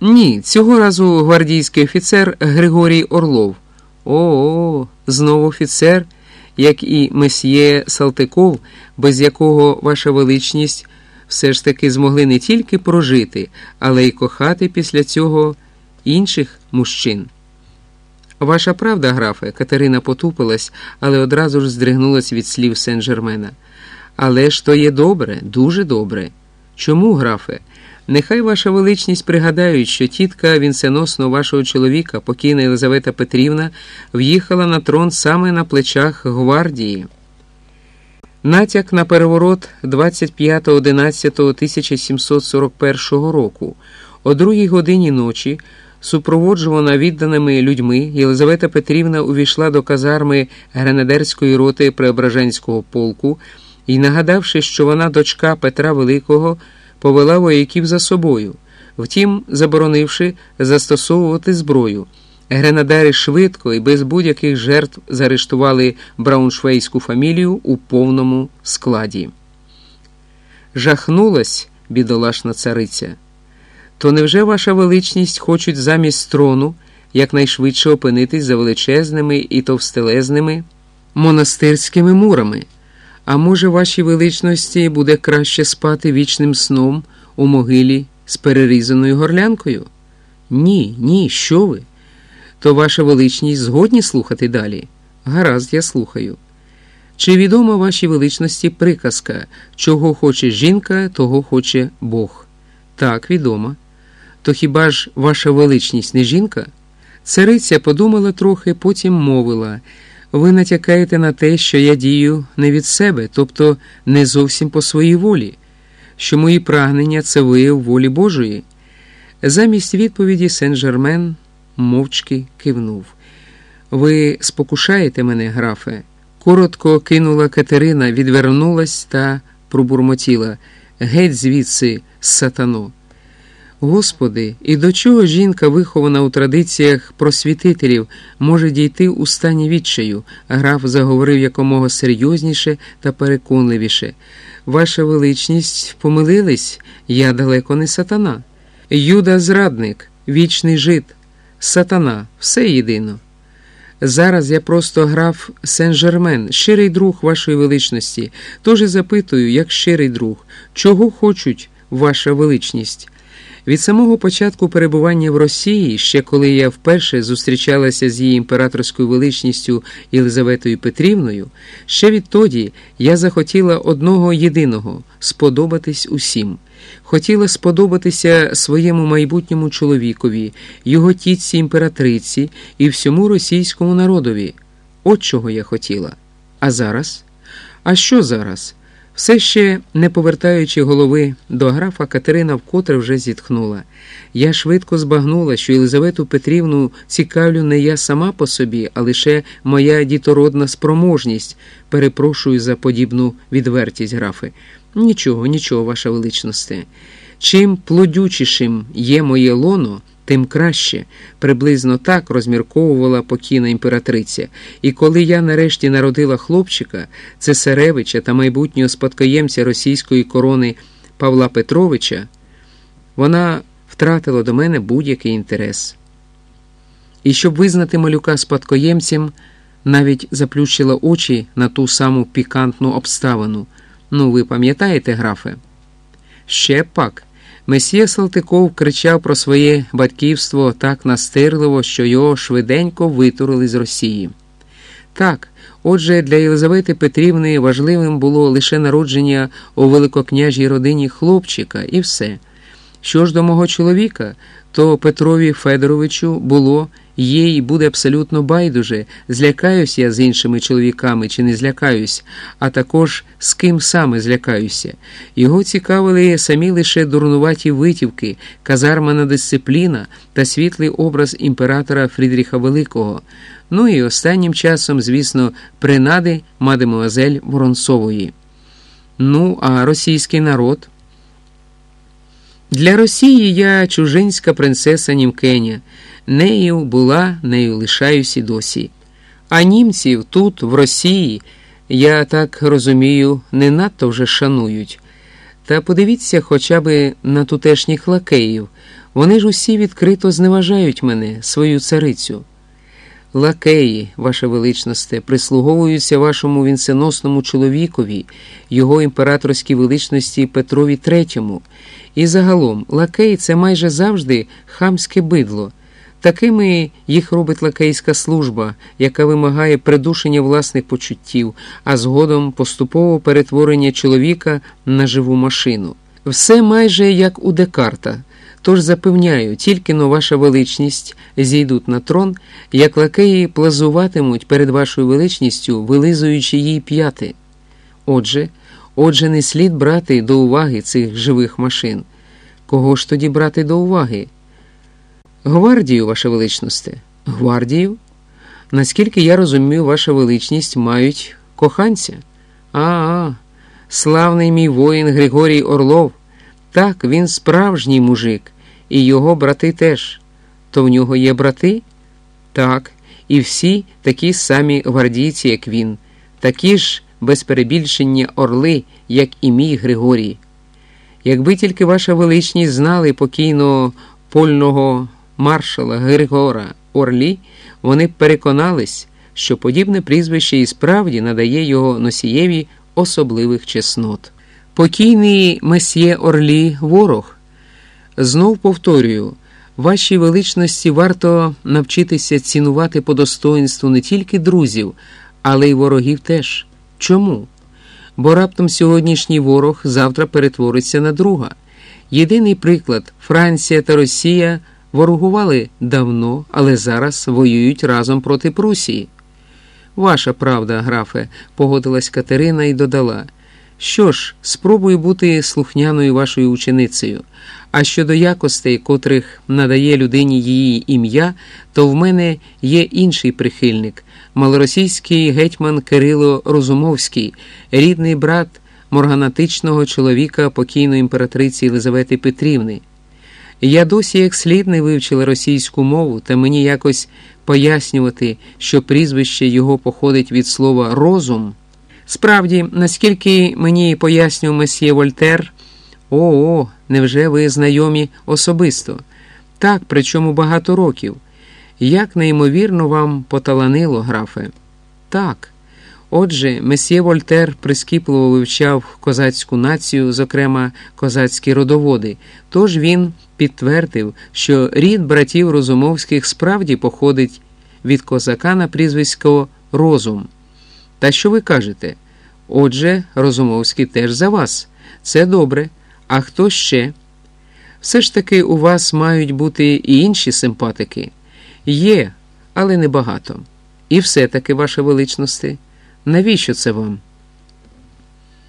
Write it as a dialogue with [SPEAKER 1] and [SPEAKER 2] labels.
[SPEAKER 1] Ні, цього разу гвардійський офіцер Григорій Орлов. О, знову офіцер, як і месьє Салтиков, без якого ваша величність все ж таки змогли не тільки прожити, але й кохати після цього інших мужчин. Ваша правда, графе, Катерина потупилась, але одразу ж здригнулась від слів Сен-Жермена. Але ж то є добре, дуже добре. Чому, графе? Нехай ваша величність пригадають, що тітка вінценосного вашого чоловіка, покійна Єлизавета Петрівна, в'їхала на трон саме на плечах гвардії. Натяк на переворот 25.11.1741 року о другій годині ночі, супроводжувана відданими людьми, Єлизавета Петрівна увійшла до казарми гренадерської роти Преображенського полку і, нагадавши, що вона дочка Петра Великого, повела вояків за собою, втім, заборонивши застосовувати зброю. Гренадери швидко і без будь-яких жертв заарештували брауншвейську фамілію у повному складі. Жахнулась бідолашна цариця. То невже ваша величність хочуть замість трону якнайшвидше опинитись за величезними і товстелезними монастирськими мурами? А може, вашій величності буде краще спати вічним сном у могилі з перерізаною горлянкою? Ні, ні, що ви? То ваша величність згодні слухати далі? Гаразд, я слухаю. Чи відома вашій величності приказка чого хоче жінка, того хоче Бог? Так, відома. То хіба ж ваша величність не жінка? Цариця подумала трохи, потім мовила. Ви натякаєте на те, що я дію не від себе, тобто не зовсім по своїй волі, що мої прагнення це вияв волі Божої. Замість відповіді Сен-Жермен мовчки кивнув. Ви спокушаєте мене, графе? Коротко кинула Катерина, відвернулась та пробурмотіла. Геть звідси, сатано. Господи, і до чого жінка, вихована у традиціях просвітителів, може дійти у стані відчаю, граф заговорив якомога серйозніше та переконливіше. Ваша величність помилились, я далеко не сатана. Юда зрадник, вічний жит, сатана, все єдино. Зараз я просто граф Сен-Жермен, щирий друг вашої величності, тож і запитую, як щирий друг, чого хочуть ваша величність? Від самого початку перебування в Росії, ще коли я вперше зустрічалася з її імператорською величністю Єлизаветою Петрівною, ще відтоді я захотіла одного єдиного сподобатись усім. Хотіла сподобатися своєму майбутньому чоловікові, його тітці імператриці і всьому російському народові. От чого я хотіла. А зараз? А що зараз? Все ще не повертаючи голови до графа, Катерина вкотре вже зітхнула. Я швидко збагнула, що Єлизавету Петрівну цікавлю не я сама по собі, а лише моя дітородна спроможність. Перепрошую за подібну відвертість, графи. Нічого, нічого, ваша величносте. Чим плодючішим є моє лоно, тим краще, приблизно так розмірковувала покійна імператриця. І коли я нарешті народила хлопчика, цесаревича та майбутнього спадкоємця російської корони Павла Петровича, вона втратила до мене будь-який інтерес. І щоб визнати малюка спадкоємцем, навіть заплющила очі на ту саму пікантну обставину. Ну, ви пам'ятаєте, графе? Ще пак. Месьє Салтиков кричав про своє батьківство так настирливо, що його швиденько витурили з Росії. Так, отже, для Єлизавети Петрівни важливим було лише народження у великокняжій родині хлопчика і все. Що ж до мого чоловіка, то Петрові Федоровичу було і буде абсолютно байдуже, злякаюсь я з іншими чоловіками чи не злякаюсь, а також з ким саме злякаюся. Його цікавили самі лише дурнуваті витівки, казармана дисципліна та світлий образ імператора Фрідріха Великого. Ну і останнім часом, звісно, принади мадемуазель Воронцової. Ну, а російський народ. Для Росії я чужинська принцеса Німкеня. Нею була, нею лишаюсь і досі. А німців тут, в Росії, я так розумію, не надто вже шанують. Та подивіться хоча б на тутешніх лакеїв. Вони ж усі відкрито зневажають мене, свою царицю. Лакеї, ваше величносте, прислуговуються вашому вінценосному чоловікові, його імператорській величності Петрові Третьому. І загалом, лакеї це майже завжди хамське бидло. Такими їх робить лакейська служба, яка вимагає придушення власних почуттів, а згодом поступового перетворення чоловіка на живу машину. Все майже як у Декарта. Тож запевняю, тільки но ваша величність зійдуть на трон, як лакеї плазуватимуть перед вашою величністю, вилизуючи їй п'яти. Отже, отже, не слід брати до уваги цих живих машин. Кого ж тоді брати до уваги? Гвардію, ваша величносте. Гвардію? Наскільки я розумію, ваша величність мають коханця? А, а славний мій воїн Григорій Орлов. Так, він справжній мужик, і його брати теж. То в нього є брати? Так, і всі такі самі гвардійці, як він, такі ж без перебільшення орли, як і мій Григорій. Якби тільки ваша величність знали покійного польного маршала Григора Орлі, вони б переконались, що подібне прізвище і справді надає його носієві особливих чеснот. Покійний месьє Орлі ворог. Знов повторюю, вашій величності варто навчитися цінувати по достоинству не тільки друзів, але й ворогів теж. Чому? Бо раптом сьогоднішній ворог завтра перетвориться на друга. Єдиний приклад Франція та Росія ворогували давно, але зараз воюють разом проти Прусії. Ваша правда, графе, погодилась Катерина і додала. Що ж, спробую бути слухняною вашою ученицею. А щодо якостей, котрих надає людині її ім'я, то в мене є інший прихильник малоросійський гетьман Кирило Розумовський, рідний брат морганатичного чоловіка покійної імператриці Єлизавети Петрівни. Я досі як слід не вивчила російську мову, та мені якось пояснювати, що прізвище його походить від слова розум. Справді, наскільки мені пояснював месьє Вольтер, о, невже ви знайомі особисто? Так, причому багато років. Як неймовірно вам поталанило, графе? Так. Отже, месьє Вольтер прискіпливо вивчав козацьку націю, зокрема козацькі родоводи, тож він підтвердив, що рід братів Розумовських справді походить від козака на прізвисько Розум. Та що ви кажете? Отже, Розумовський теж за вас. Це добре. А хто ще? Все ж таки у вас мають бути і інші симпатики. Є, але небагато. І все таки, ваше величності, навіщо це вам?